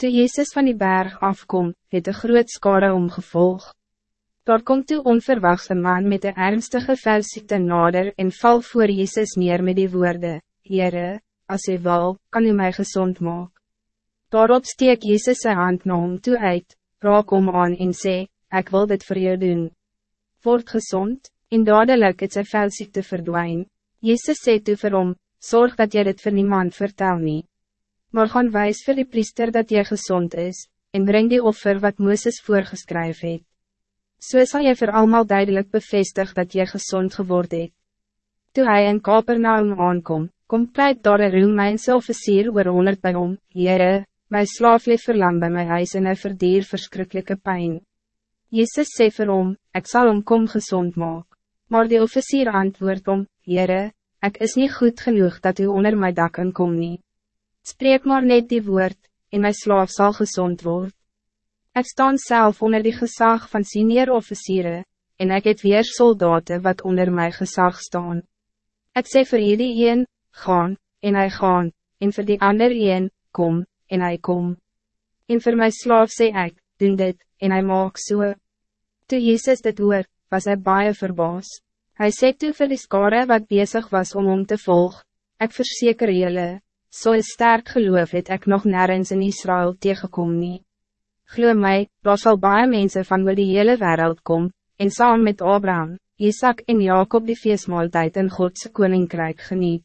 Toe Jezus van die berg afkom, het een groot skare omgevolg. Daar komt toe onverwachts een man met een ernstige velziekte nader en val voor Jezus neer met die woorden, Heere, als u wil, kan u mij gezond maken. Daarop steek Jezus zijn hand na hom toe uit, raak om aan en sê, ik wil dit voor jou doen. Word gezond, en dadelijk het sy velziekte verdwijn. Jezus sê toe vir hom, zorg dat jy dit vir niemand vertel nie. Maar gaan wijs vir die priester dat jy gezond is, en breng die offer wat Mooses voorgeskryf het. So sal jy vir almal duidelijk bevestig dat jy gezond geword het. Toe hy in Kapernaum aankom, kom pleit daar een Romeinse officier oor honderd by hom, Heere, my slaaf leef verlam by my huis en hy verdier verschrikkelijke pijn. Jezus sê vir hom, ek sal hom kom gezond maak. Maar die officier antwoord om, Heere, ik is niet goed genoeg dat u onder my dak kom nie. Spreek maar net die woord, en my slaaf zal gezond worden. Ik staan zelf onder die gezag van senior officieren, en ik het weer soldaten wat onder my gezag staan. Ik sê vir hierdie een, gaan, en hij gaan, en vir die ander een, kom, en hij kom. En voor mijn slaaf sê ek, doen dit, en hij maak so. Toe Jezus dit hoor, was hij baie verbaas. Hij sê toe vir die skare wat bezig was om om te volg, ik verzeker jullie, so is sterk geloof het ek nog nergens in Israël tegenkom nie. Glo my, daar sal baie mense van oor die hele wereld kom, en saam met Abraham, Isaac en Jacob die feestmaaltijd in Godse koninkrijk geniet.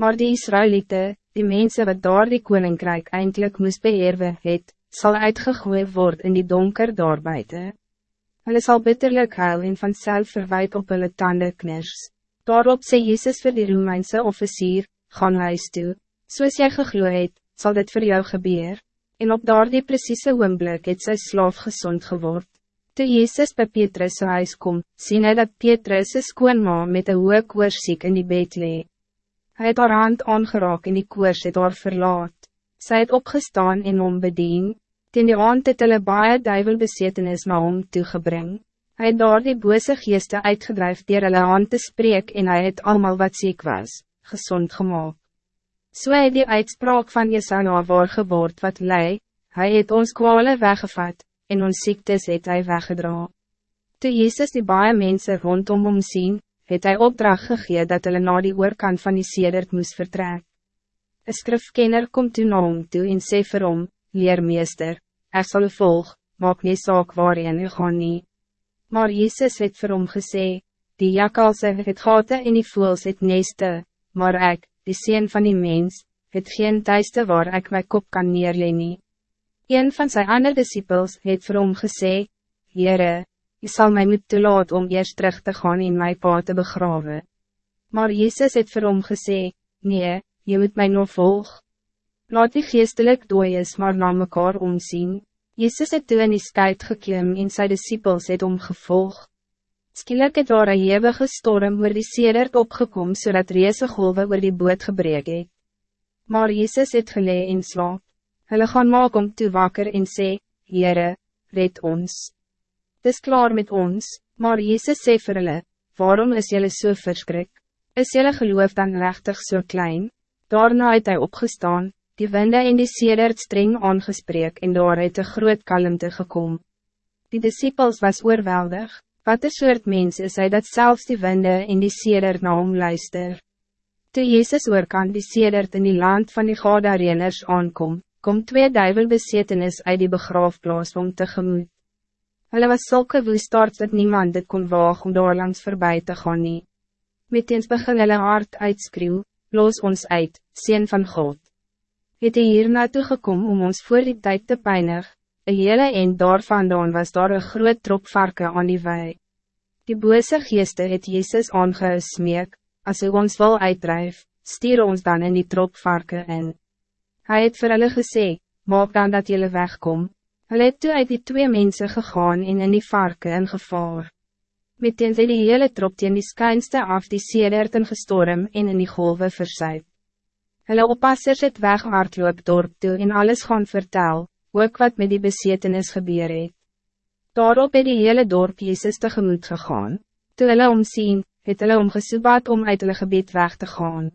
Maar die Israëlieten, die mensen wat daar die koninkrijk eindelijk moest beheerven het, zal uitgegooid worden in die donker daarbuiten. Hulle sal bitterlijk huil en vanzelf verwijt op hulle tanden kners. Daarop sê Jezus vir die Romeinse officier, gaan huis toe, soos jy gegloe het, sal dit voor jou gebeur, en op daar die precieze oomblik het sy slaaf gezond geword. Toe Jezus bij Petrus' huis kom, sien hy dat Petrus' skoonma met een hoge koorsiek in die bed lee. Hij het haar hand aangeraak en die koers het haar verlaat. Sy het opgestaan en hom bedien. Ten die hand het hulle baie duivel besetenis na hom toegebring. Hy het daar die bose geeste uitgedrijf dier hulle hand te spreek en hij het allemaal wat ziek was, gezond gemaakt. So het die uitspraak van Jesaja waar geword wat lei, hij het ons kwale weggevat, en ons ziektes het hy weggedra. Toe Jezus die baie mense rondom hom sien, het hij opdracht gegee dat hulle na die oorkant van die sedert moes vertrek. Een skrifkenner komt toe na hom toe en sê vir hom, Leermeester, ek sal u volg, maak nie saak waarin u gaan nie. Maar Jezus het vir hom gesê, die jakalse het gate en die voels het neste, maar ik, die sien van die mens, het geen thuiste waar ik mijn kop kan neerleen nie. Een van zijn andere disciples het vir hom gesê, Heere, je zal mij moet toelaat om eerst terug te gaan in mijn pa te begraven. Maar Jezus het vir hom gesê, nee, je moet mij nog volg. Laat die geestelijk dooies maar na mekaar omzien. Jezus het toe in die skuit geklim en sy disciples het omgevolg. Skielik het daar een hevige storm oor die sedert opgekom so reese golwe oor die boot gebreek het. Maar Jezus het gelee in slaap. Hulle gaan maak om toe wakker en sê, Heere, red ons. Het is klaar met ons, maar Jezus sê vir hulle, waarom is jullie so verskrik? Is jullie geloof dan rechtig so klein? Daarna het hy opgestaan, die winde in die sedert streng aangespreek en daar het een groot kalmte gekom. Die disciples was oorweldig, wat een soort mens is hy dat zelfs die winde in die sedert na hom luister. Toe Jezus oorkant die sedert in die land van die Gadareners aankom, kom twee duivelbesetenis uit die begraafplaas om tegemoet. Hulle was zulke woestaards dat niemand dit kon waag om daar langs voorbij te gaan nie. Meteens begin hulle hard uitskreeuw, los ons uit, Seen van God. Het hy hier naartoe gekom om ons voor die tijd te pijnig, een hele en daar vandaan was daar een groot trop varken aan die wei. Die bose geeste het Jezus aangesmeek, als hy ons wil uitdrijf, stier ons dan in die trop varken in. Hij het vir hulle gesê, maak dan dat jullie wegkom, Hulle het toe uit die twee mensen gegaan en in die varken in gevaar. Meteen sy die hele trop teen die skynste af die sedert in gestorm en in die golven versuip. Hulle oppassers het weg hardloop dorp toe en alles gaan vertel, ook wat met die besetenis gebeur het. Daarop het die hele dorp Jezus tegemoet gegaan. Toe hulle omsien, het hulle omgesoebaat om uit hulle gebied weg te gaan.